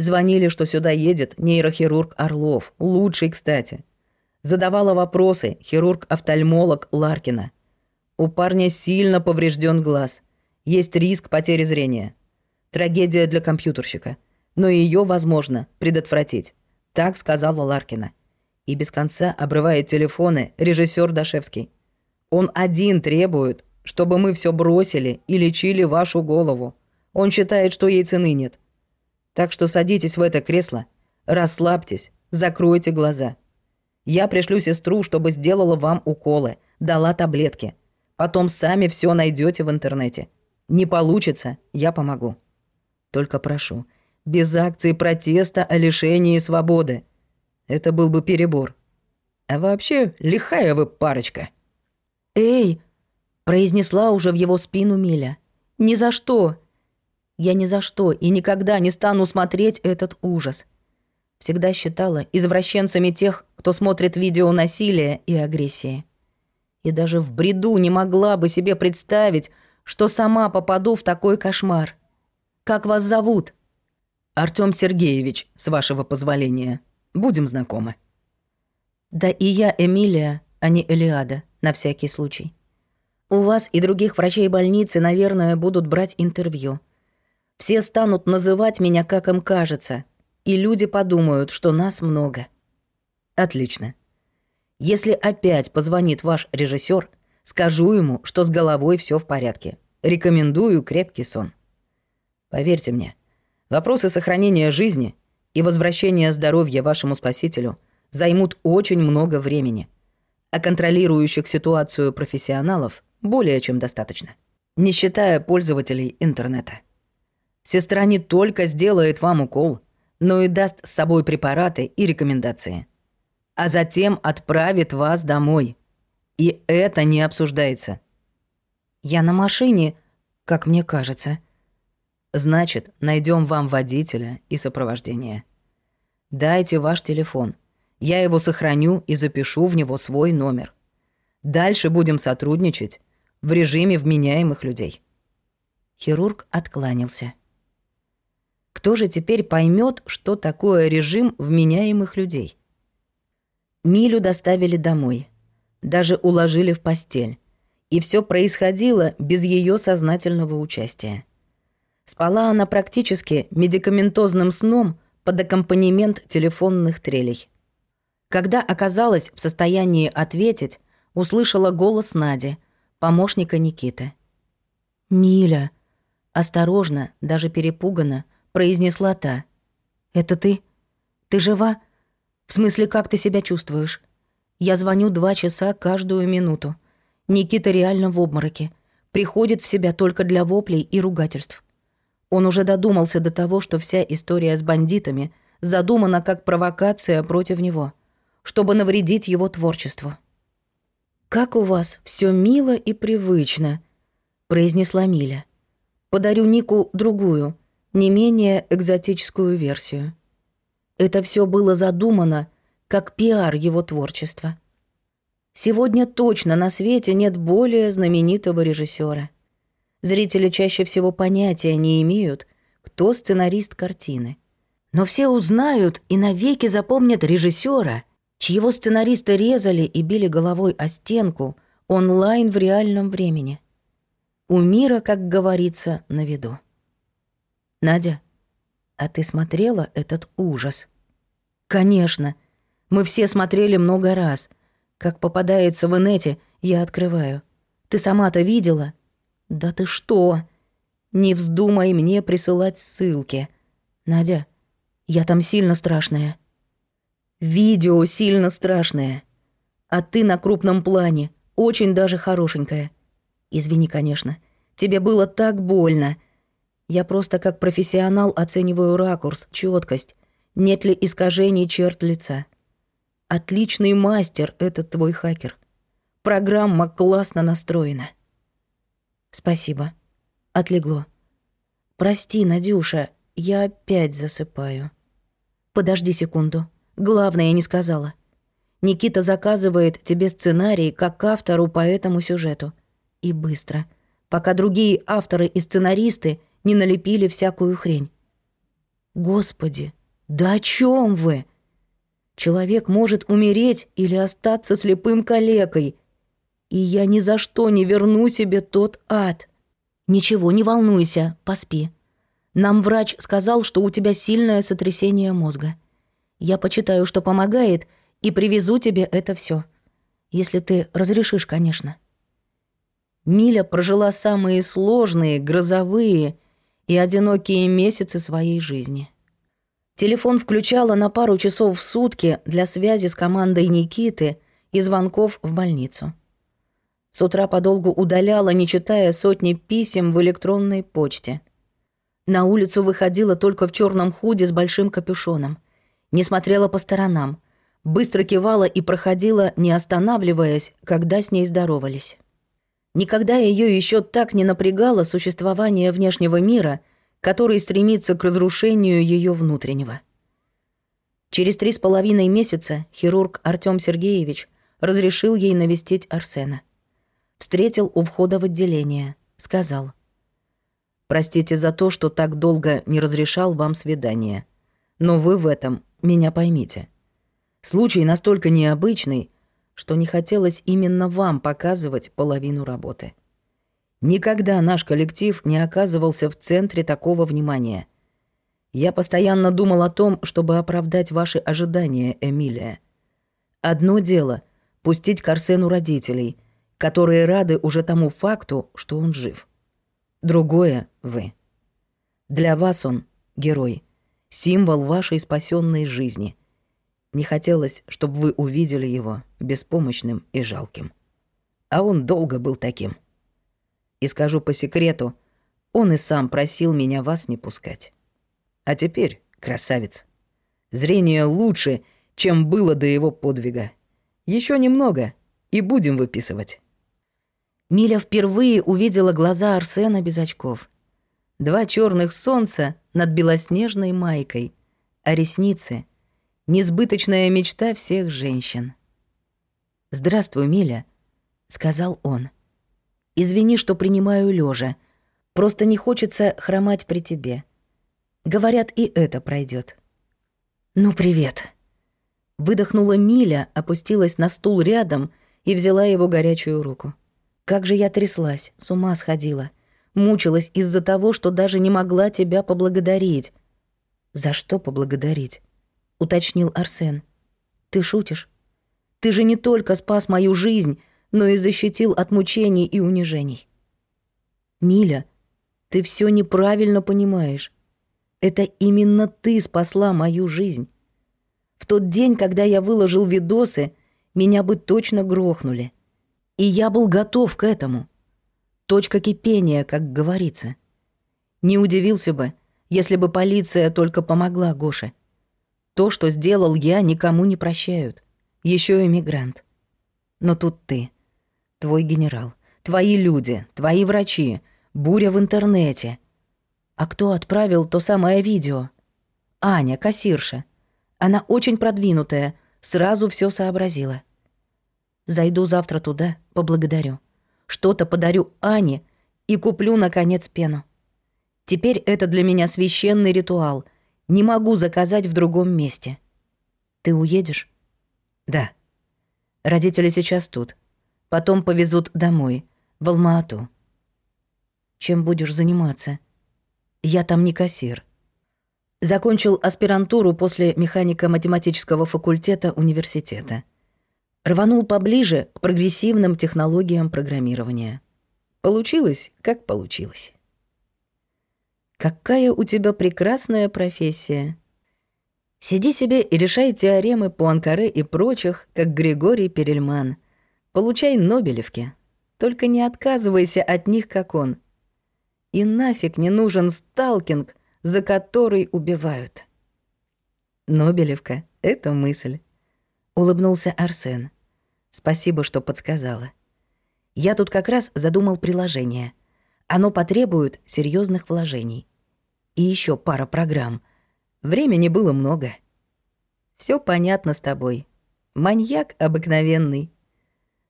Звонили, что сюда едет нейрохирург Орлов, лучший, кстати. Задавала вопросы хирург-офтальмолог Ларкина. У парня сильно поврежден глаз. Есть риск потери зрения. Трагедия для компьютерщика. Но ее возможно предотвратить. Так сказала Ларкина. И без конца обрывает телефоны режиссер Дашевский. Он один требует, чтобы мы все бросили и лечили вашу голову. Он считает, что ей цены нет. Так что садитесь в это кресло, расслабьтесь, закройте глаза. Я пришлю сестру, чтобы сделала вам уколы, дала таблетки. Потом сами все найдете в интернете. Не получится, я помогу. Только прошу, без акции протеста о лишении свободы. Это был бы перебор. А вообще, лихая вы парочка. «Эй!» – произнесла уже в его спину Миля. «Ни за что! Я ни за что и никогда не стану смотреть этот ужас. Всегда считала извращенцами тех, кто смотрит видео насилия и агрессии. И даже в бреду не могла бы себе представить, что сама попаду в такой кошмар. Как вас зовут? Артём Сергеевич, с вашего позволения. Будем знакомы. Да и я Эмилия, а не Элиада, на всякий случай. У вас и других врачей больницы, наверное, будут брать интервью. Все станут называть меня, как им кажется, и люди подумают, что нас много. Отлично. Если опять позвонит ваш режиссер, скажу ему, что с головой все в порядке. Рекомендую крепкий сон. Поверьте мне, вопросы сохранения жизни и возвращения здоровья вашему спасителю займут очень много времени, а контролирующих ситуацию профессионалов более чем достаточно, не считая пользователей интернета. Сестра не только сделает вам укол, но и даст с собой препараты и рекомендации. А затем отправит вас домой. И это не обсуждается. Я на машине, как мне кажется. Значит, найдем вам водителя и сопровождение. Дайте ваш телефон. Я его сохраню и запишу в него свой номер. Дальше будем сотрудничать в режиме вменяемых людей. Хирург откланялся. Кто же теперь поймет, что такое режим вменяемых людей? Милю доставили домой. Даже уложили в постель. И все происходило без ее сознательного участия. Спала она практически медикаментозным сном под аккомпанемент телефонных трелей. Когда оказалась в состоянии ответить, услышала голос Нади, помощника Никиты. «Миля!» Осторожно, даже перепуганно, произнесла та. «Это ты? Ты жива? В смысле, как ты себя чувствуешь? Я звоню два часа каждую минуту. Никита реально в обмороке. Приходит в себя только для воплей и ругательств. Он уже додумался до того, что вся история с бандитами задумана как провокация против него, чтобы навредить его творчеству. «Как у вас все мило и привычно», — произнесла Миля. «Подарю Нику другую, не менее экзотическую версию. Это все было задумано как пиар его творчества. Сегодня точно на свете нет более знаменитого режиссера. Зрители чаще всего понятия не имеют, кто сценарист картины. Но все узнают и навеки запомнят режиссера, чьего сценариста резали и били головой о стенку онлайн в реальном времени. У мира, как говорится, на виду. Надя, а ты смотрела этот ужас? Конечно. Мы все смотрели много раз. Как попадается в инете, я открываю. Ты сама-то видела? Да ты что? Не вздумай мне присылать ссылки. Надя, я там сильно страшная. Видео сильно страшное. А ты на крупном плане, очень даже хорошенькая. Извини, конечно. Тебе было так больно. Я просто как профессионал оцениваю ракурс, четкость, нет ли искажений черт лица. Отличный мастер этот твой хакер. Программа классно настроена. Спасибо. Отлегло. Прости, Надюша, я опять засыпаю. Подожди секунду. Главное я не сказала. Никита заказывает тебе сценарий как автору по этому сюжету. И быстро. Пока другие авторы и сценаристы — не налепили всякую хрень. Господи, да о чем вы? Человек может умереть или остаться слепым калекой. И я ни за что не верну себе тот ад. Ничего, не волнуйся, поспи. Нам врач сказал, что у тебя сильное сотрясение мозга. Я почитаю, что помогает, и привезу тебе это все. Если ты разрешишь, конечно. Миля прожила самые сложные, грозовые и одинокие месяцы своей жизни. Телефон включала на пару часов в сутки для связи с командой Никиты и звонков в больницу. С утра подолгу удаляла, не читая сотни писем в электронной почте. На улицу выходила только в черном худе с большим капюшоном. Не смотрела по сторонам. Быстро кивала и проходила, не останавливаясь, когда с ней здоровались. Никогда ее еще так не напрягало существование внешнего мира, который стремится к разрушению ее внутреннего. Через три с половиной месяца хирург Артем Сергеевич разрешил ей навестить Арсена. Встретил у входа в отделение, сказал. «Простите за то, что так долго не разрешал вам свидание. Но вы в этом меня поймите. Случай настолько необычный, что не хотелось именно вам показывать половину работы. Никогда наш коллектив не оказывался в центре такого внимания. Я постоянно думал о том, чтобы оправдать ваши ожидания, Эмилия. Одно дело — пустить к родителей, которые рады уже тому факту, что он жив. Другое — вы. Для вас он — герой, символ вашей спасенной жизни — не хотелось, чтобы вы увидели его беспомощным и жалким. А он долго был таким. И скажу по секрету, он и сам просил меня вас не пускать. А теперь, красавец, зрение лучше, чем было до его подвига. Еще немного, и будем выписывать. Миля впервые увидела глаза Арсена без очков. Два черных солнца над белоснежной майкой, а ресницы несбыточная мечта всех женщин. «Здравствуй, Миля», — сказал он. «Извини, что принимаю лежа. Просто не хочется хромать при тебе. Говорят, и это пройдет. «Ну, привет». Выдохнула Миля, опустилась на стул рядом и взяла его горячую руку. Как же я тряслась, с ума сходила. Мучилась из-за того, что даже не могла тебя поблагодарить. За что поблагодарить? уточнил Арсен. «Ты шутишь? Ты же не только спас мою жизнь, но и защитил от мучений и унижений». «Миля, ты все неправильно понимаешь. Это именно ты спасла мою жизнь. В тот день, когда я выложил видосы, меня бы точно грохнули. И я был готов к этому. Точка кипения, как говорится. Не удивился бы, если бы полиция только помогла Гоше. То, что сделал я, никому не прощают. Еще эмигрант. Но тут ты. Твой генерал. Твои люди. Твои врачи. Буря в интернете. А кто отправил то самое видео? Аня, кассирша. Она очень продвинутая. Сразу все сообразила. Зайду завтра туда, поблагодарю. Что-то подарю Ане и куплю, наконец, пену. Теперь это для меня священный ритуал — не могу заказать в другом месте. Ты уедешь? Да. Родители сейчас тут. Потом повезут домой, в Алма-Ату. Чем будешь заниматься? Я там не кассир. Закончил аспирантуру после механико-математического факультета университета. Рванул поближе к прогрессивным технологиям программирования. Получилось, как получилось. Какая у тебя прекрасная профессия. Сиди себе и решай теоремы Пуанкаре и прочих, как Григорий Перельман. Получай Нобелевки. Только не отказывайся от них, как он. И нафиг не нужен сталкинг, за который убивают. Нобелевка — это мысль. Улыбнулся Арсен. Спасибо, что подсказала. Я тут как раз задумал приложение. Оно потребует серьезных вложений и еще пара программ. Времени было много. Все понятно с тобой. Маньяк обыкновенный.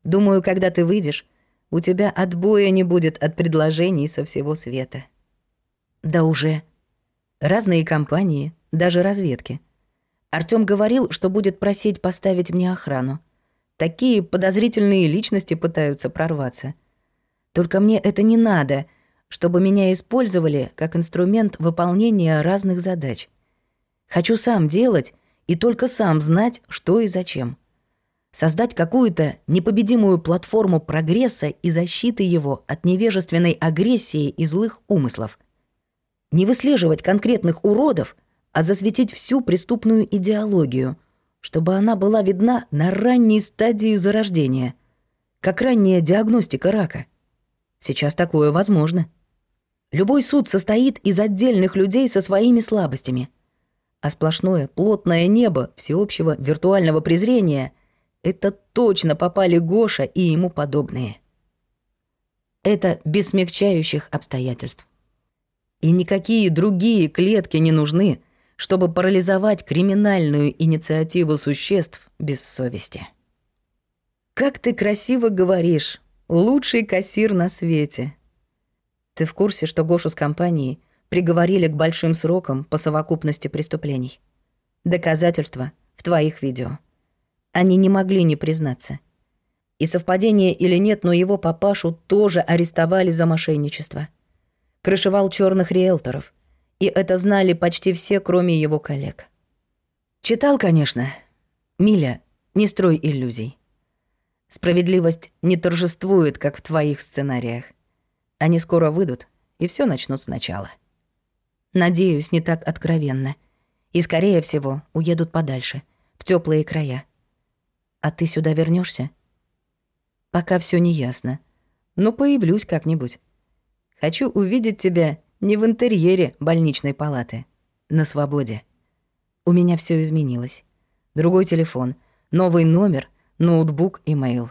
Думаю, когда ты выйдешь, у тебя отбоя не будет от предложений со всего света. Да уже. Разные компании, даже разведки. Артём говорил, что будет просить поставить мне охрану. Такие подозрительные личности пытаются прорваться. Только мне это не надо — чтобы меня использовали как инструмент выполнения разных задач. Хочу сам делать и только сам знать, что и зачем. Создать какую-то непобедимую платформу прогресса и защиты его от невежественной агрессии и злых умыслов. Не выслеживать конкретных уродов, а засветить всю преступную идеологию, чтобы она была видна на ранней стадии зарождения, как ранняя диагностика рака. Сейчас такое возможно. Любой суд состоит из отдельных людей со своими слабостями. А сплошное, плотное небо всеобщего виртуального презрения — это точно попали Гоша и ему подобные. Это без смягчающих обстоятельств. И никакие другие клетки не нужны, чтобы парализовать криминальную инициативу существ без совести. «Как ты красиво говоришь! Лучший кассир на свете!» Ты в курсе, что Гошу с компанией приговорили к большим срокам по совокупности преступлений? Доказательства в твоих видео. Они не могли не признаться. И совпадение или нет, но его папашу тоже арестовали за мошенничество. Крышевал черных риэлторов. И это знали почти все, кроме его коллег. Читал, конечно. Миля, не строй иллюзий. Справедливость не торжествует, как в твоих сценариях. Они скоро выйдут, и все начнут сначала. Надеюсь, не так откровенно. И, скорее всего, уедут подальше, в теплые края. А ты сюда вернешься? Пока все не ясно. Но ну, появлюсь как-нибудь. Хочу увидеть тебя не в интерьере больничной палаты, на свободе. У меня все изменилось. Другой телефон, новый номер, ноутбук и мейл.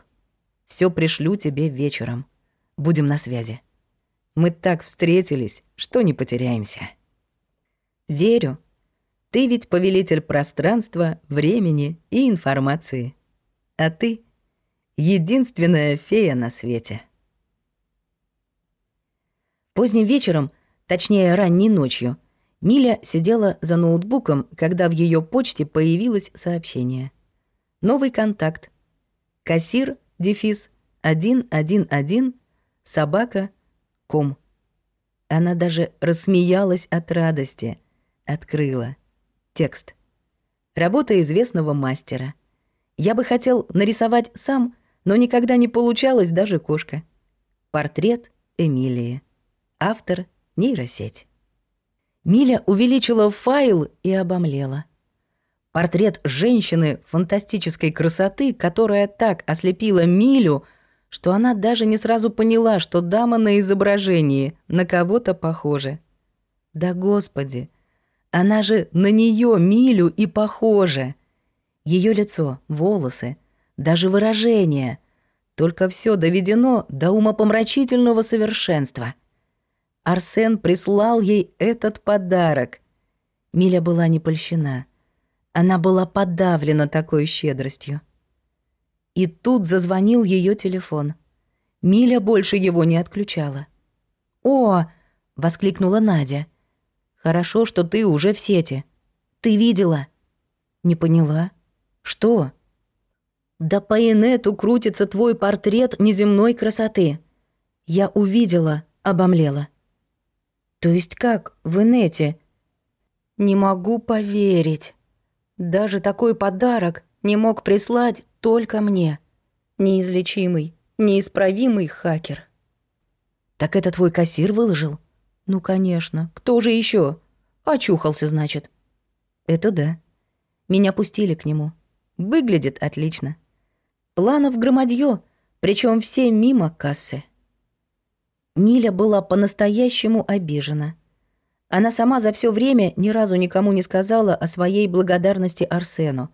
Все пришлю тебе вечером. Будем на связи. Мы так встретились, что не потеряемся. Верю. Ты ведь повелитель пространства, времени и информации. А ты — единственная фея на свете. Поздним вечером, точнее ранней ночью, Миля сидела за ноутбуком, когда в ее почте появилось сообщение. Новый контакт. Кассир, дефис, 111, собака, ком. Она даже рассмеялась от радости. Открыла. Текст. Работа известного мастера. Я бы хотел нарисовать сам, но никогда не получалось даже кошка. Портрет Эмилии. Автор — нейросеть. Миля увеличила файл и обомлела. Портрет женщины фантастической красоты, которая так ослепила Милю — что она даже не сразу поняла, что дама на изображении на кого-то похожа. Да господи, она же на нее милю и похожа. Ее лицо, волосы, даже выражение. Только все доведено до умопомрачительного совершенства. Арсен прислал ей этот подарок. Миля была не польщена. Она была подавлена такой щедростью. И тут зазвонил ее телефон. Миля больше его не отключала. «О!» — воскликнула Надя. «Хорошо, что ты уже в сети. Ты видела?» «Не поняла. Что?» «Да по инету крутится твой портрет неземной красоты. Я увидела, обомлела». «То есть как в инете?» «Не могу поверить. Даже такой подарок не мог прислать только мне. Неизлечимый, неисправимый хакер. «Так это твой кассир выложил?» «Ну, конечно. Кто же еще? Очухался, значит». «Это да. Меня пустили к нему. Выглядит отлично. Планов громадье, причем все мимо кассы». Ниля была по-настоящему обижена. Она сама за все время ни разу никому не сказала о своей благодарности Арсену,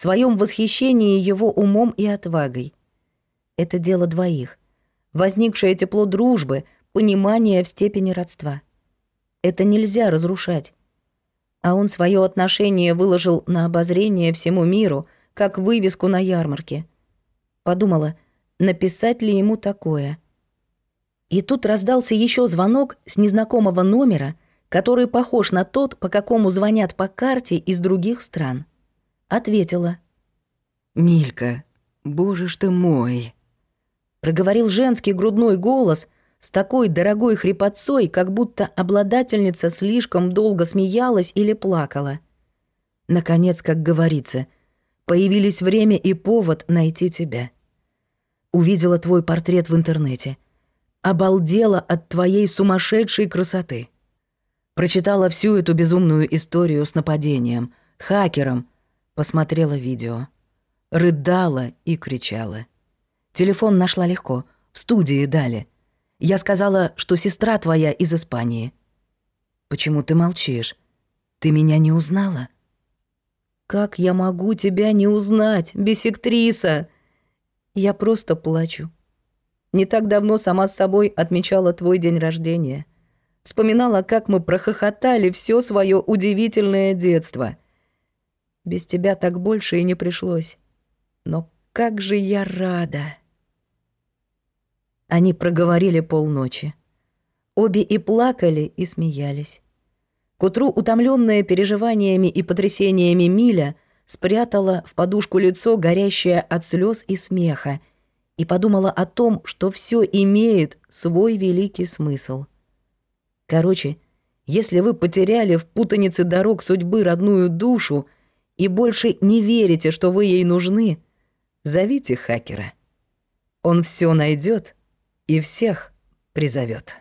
своем восхищении его умом и отвагой. Это дело двоих. Возникшее тепло дружбы, понимание в степени родства. Это нельзя разрушать. А он свое отношение выложил на обозрение всему миру, как вывеску на ярмарке. Подумала, написать ли ему такое. И тут раздался еще звонок с незнакомого номера, который похож на тот, по какому звонят по карте из других стран. Ответила. «Милька, боже ж ты мой!» Проговорил женский грудной голос с такой дорогой хрипотцой, как будто обладательница слишком долго смеялась или плакала. Наконец, как говорится, появились время и повод найти тебя. Увидела твой портрет в интернете. Обалдела от твоей сумасшедшей красоты. Прочитала всю эту безумную историю с нападением, хакером, посмотрела видео. Рыдала и кричала. Телефон нашла легко, в студии дали. Я сказала, что сестра твоя из Испании. Почему ты молчишь? Ты меня не узнала? Как я могу тебя не узнать, бисектриса? Я просто плачу. Не так давно сама с собой отмечала твой день рождения. Вспоминала, как мы прохохотали все свое удивительное детство. Без тебя так больше и не пришлось. Но как же я рада!» Они проговорили полночи. Обе и плакали, и смеялись. К утру утомленная переживаниями и потрясениями Миля спрятала в подушку лицо, горящее от слез и смеха, и подумала о том, что все имеет свой великий смысл. Короче, если вы потеряли в путанице дорог судьбы родную душу — и больше не верите, что вы ей нужны, зовите хакера. Он все найдет и всех призовет.